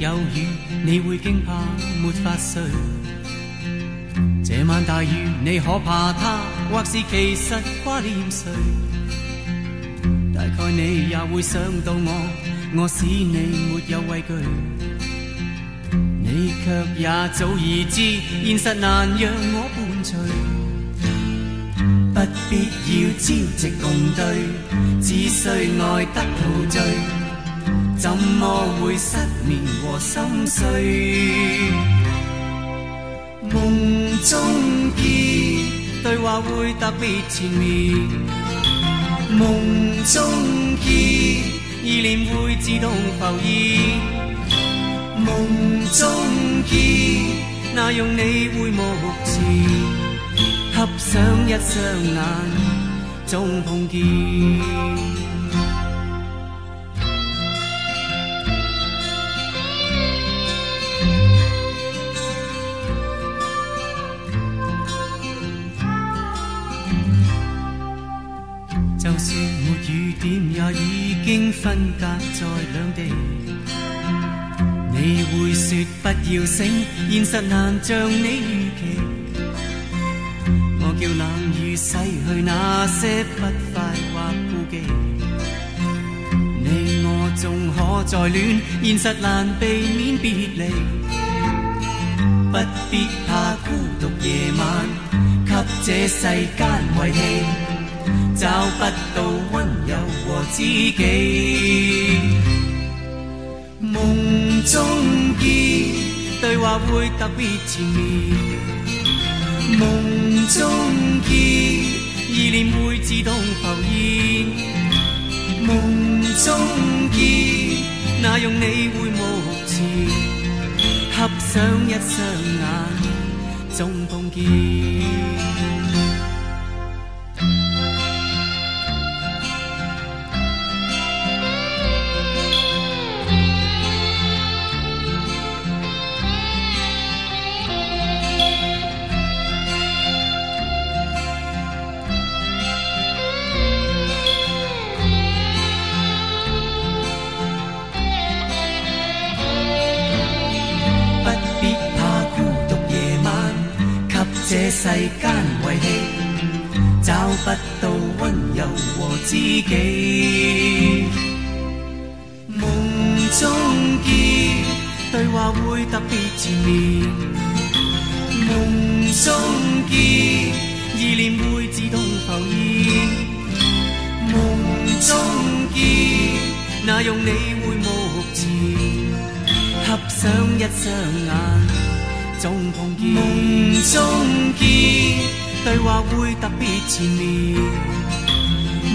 有雨，你会惊怕，没法睡。这晚大雨，你可怕它，或是其实挂念谁？大概你也会想到我，我使你没有畏惧。你却也早已知，现实难让我伴随。不必要朝夕共对，只需爱得陶醉。怎么会失眠和心碎？梦中见，对话会特别缠绵。梦中见，意念会自动浮现。梦中见，那容你会目前合上一双眼总碰见。点也已经分隔在两地，你会说不要醒，现实难像你预期。我叫冷雨洗去那些不快或顾忌，你我纵可再恋，现实难避免别离。不必怕孤独夜晚，给这世间遗弃。找不到温柔和知己，梦中见，对话会特别缠绵。梦中见，意念会自动浮现。梦中见，那用你会目前，合上一双眼，总碰见。特别缠绵，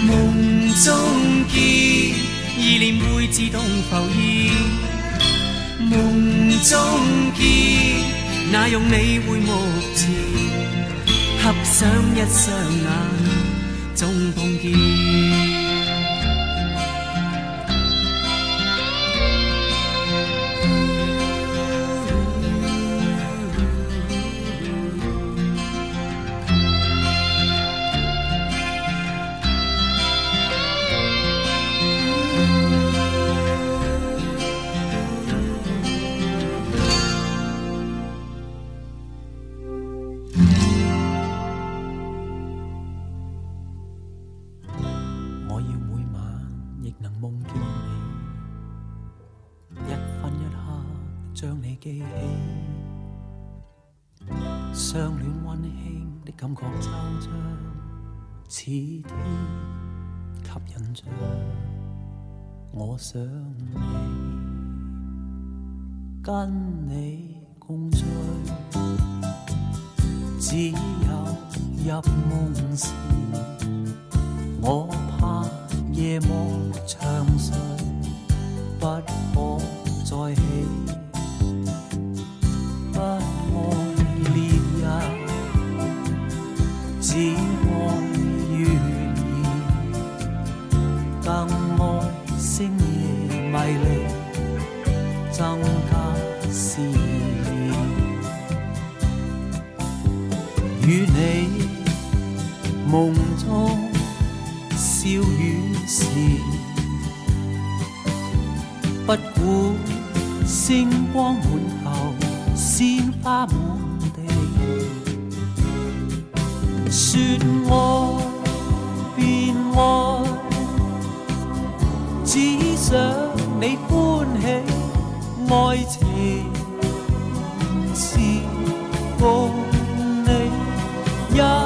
梦中见，意念会自动浮现。梦中见，那用你会目前，合上一双眼总碰见。说爱变爱，只想你欢喜，爱情是共你。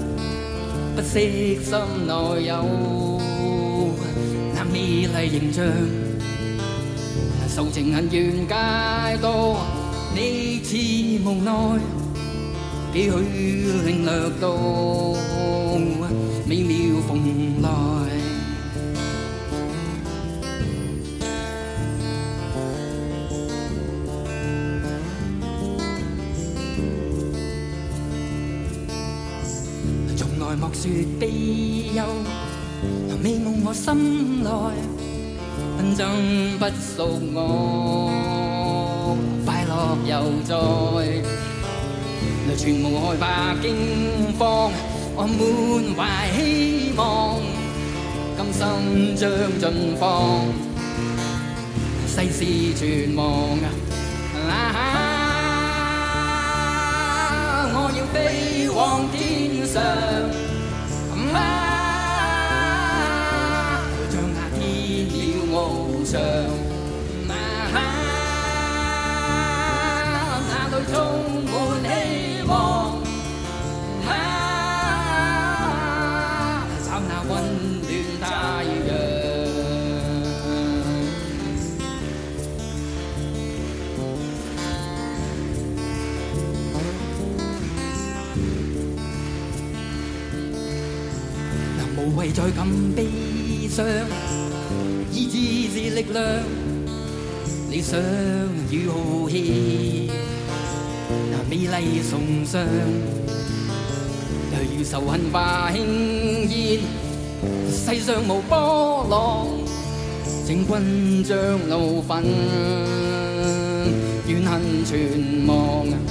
熟心内有那美丽形象，愁情恨怨皆多，你似无奈，几许领略到美妙逢来。莫说悲忧，来美梦我心内，纷争不属我，快乐又在。来全无害怕惊慌，我满怀希望，今生将尽放，世事全忘。飞往天上吗？像那天鸟翱翔啊，哪里通？再感悲伤，意志是力量，理想与豪气，那美丽崇尚，犹如仇恨化轻烟，世上无波浪，请君将怒愤怨恨全忘。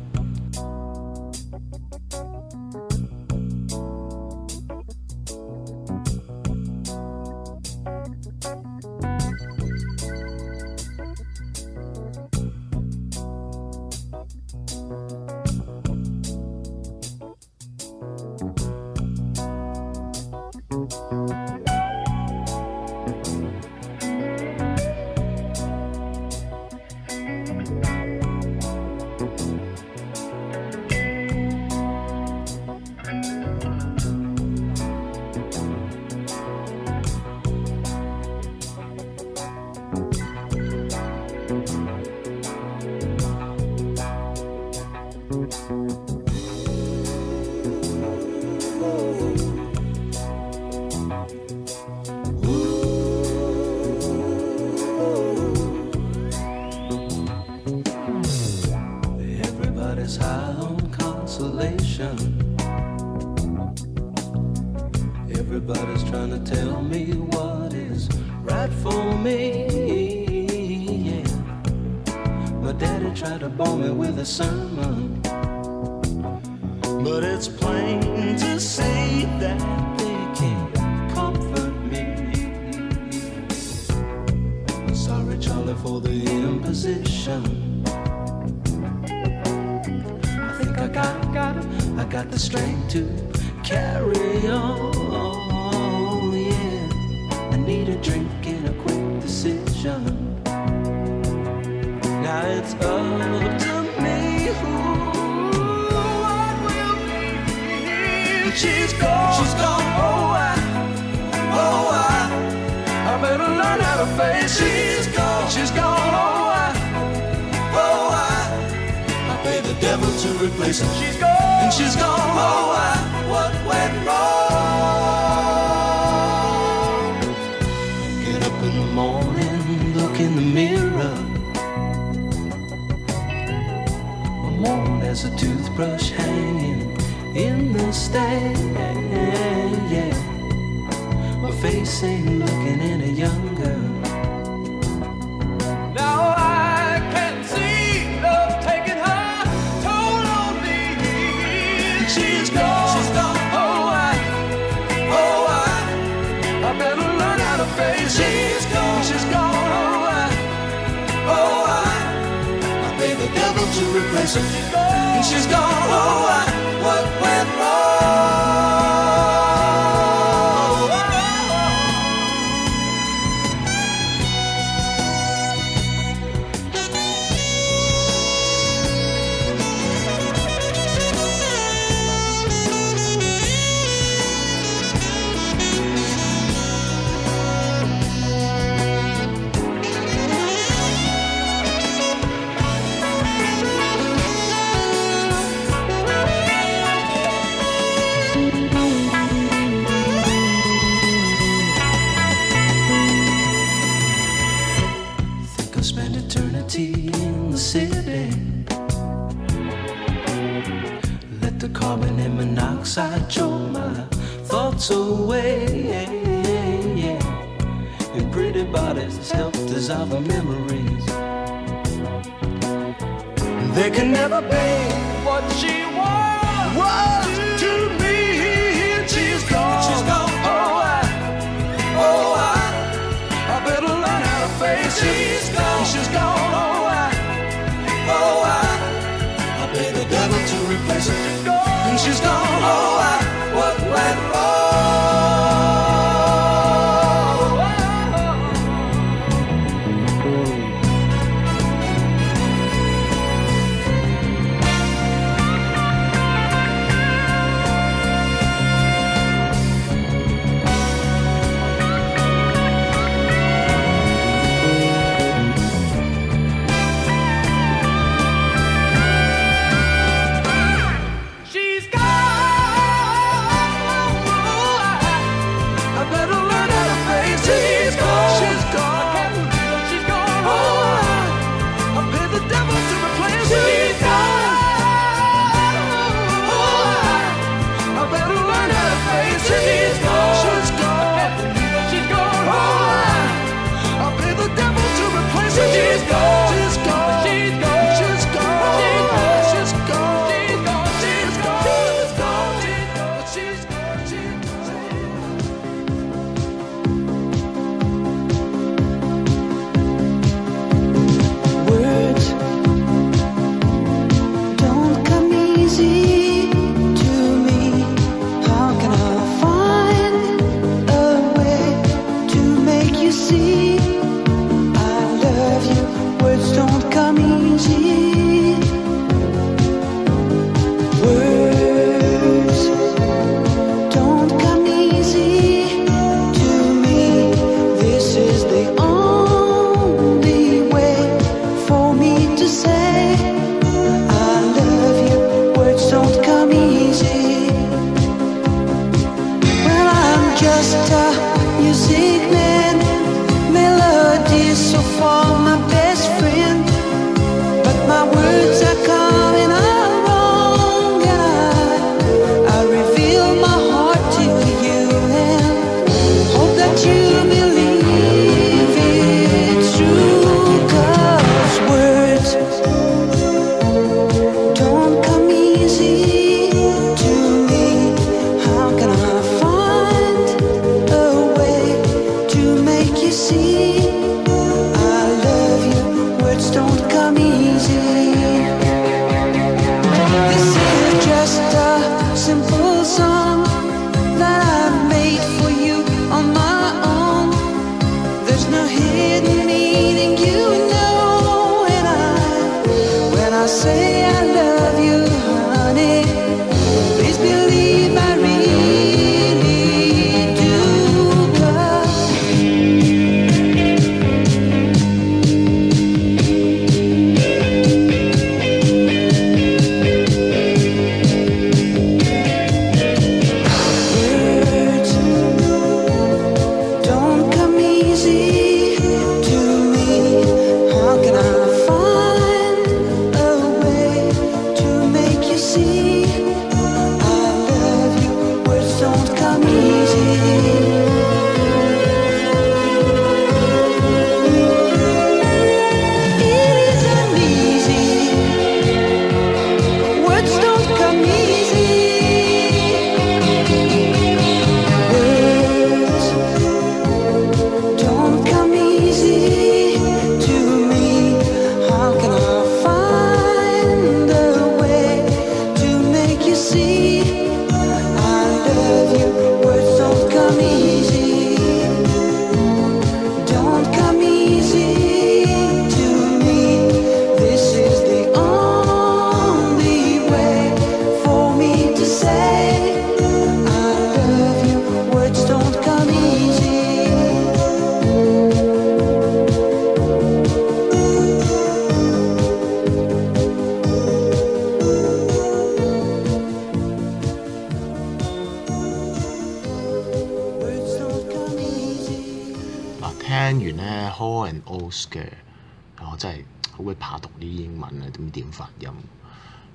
thoughts away. And pretty bodies help dissolve our memories. They can never be what she was. was.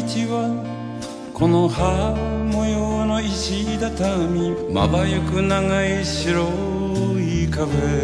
はこの葉模様の石畳まばゆく長い白い壁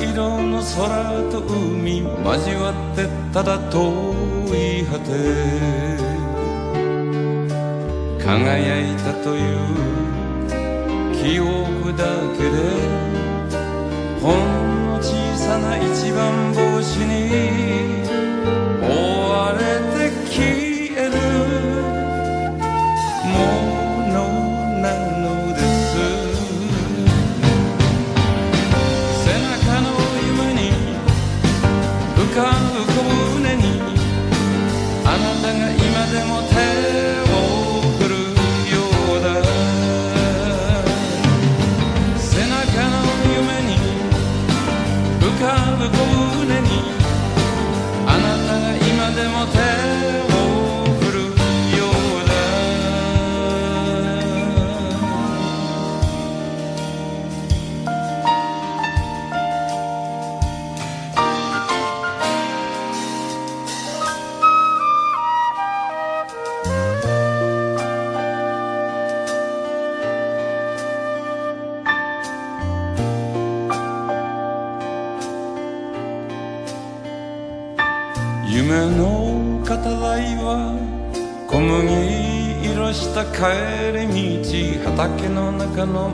色の空と海交わってただ遠い果て輝いたという記憶だけでほんの小さな一番星に追われて消え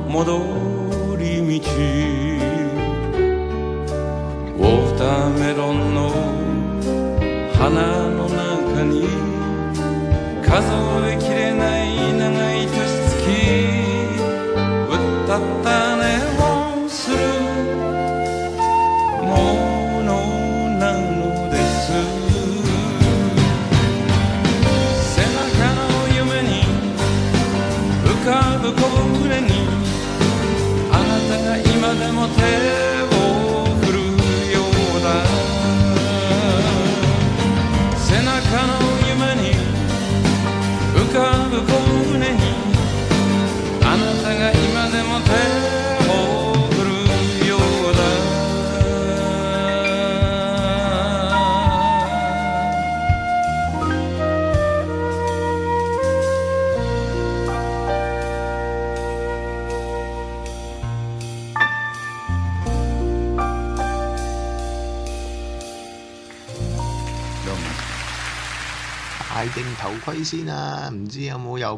modo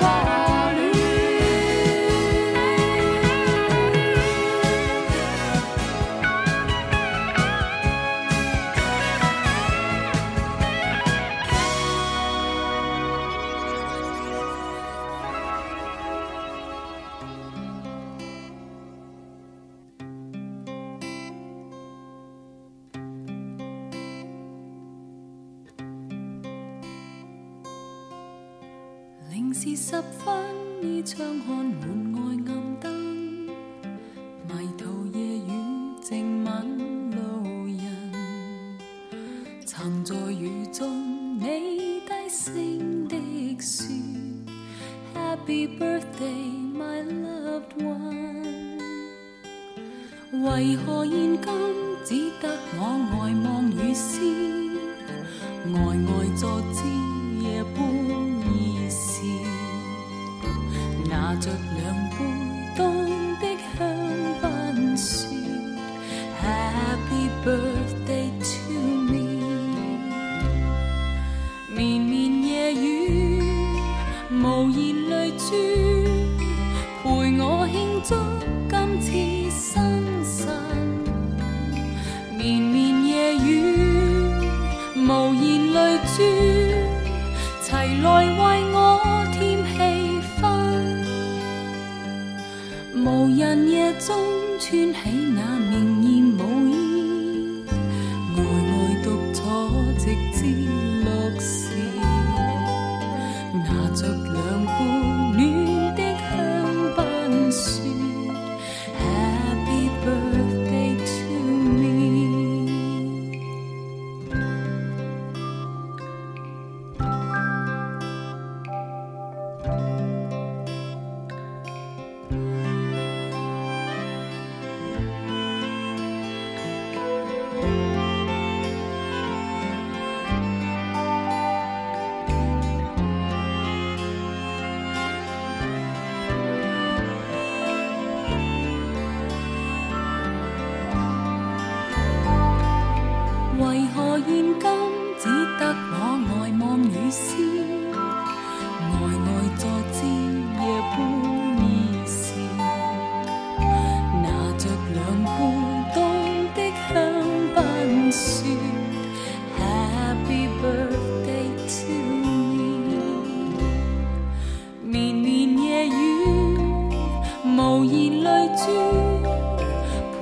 that's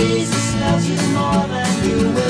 Jesus loves you more than you will.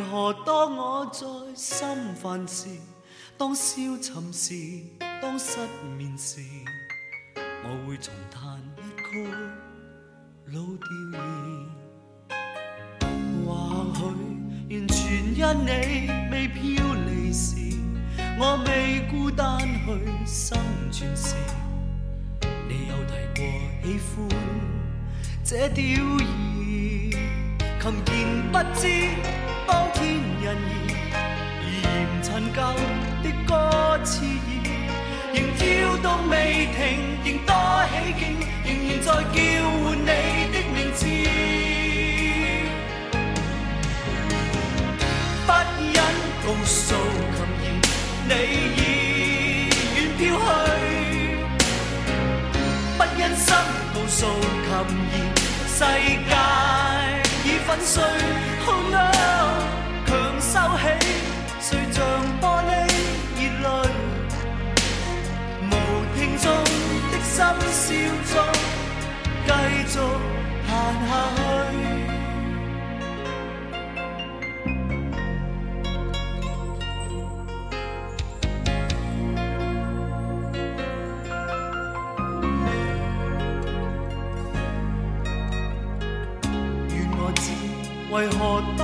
为何当我在心烦时，当消沉时，当失眠时，我会重弹一曲老调儿？或许完全因你未飘离时，我未孤单去生存时，你有提过喜欢这调儿？琴弦不知当天人意，而嫌陈旧的歌词意，仍跳动未停，仍多起劲，仍然在叫唤你的名字。不忍告诉琴弦你已远飘去，不忍心告诉琴弦世界。破碎，Oh no！强收起，碎像玻璃热泪，无听众的心，笑着继续行下去。و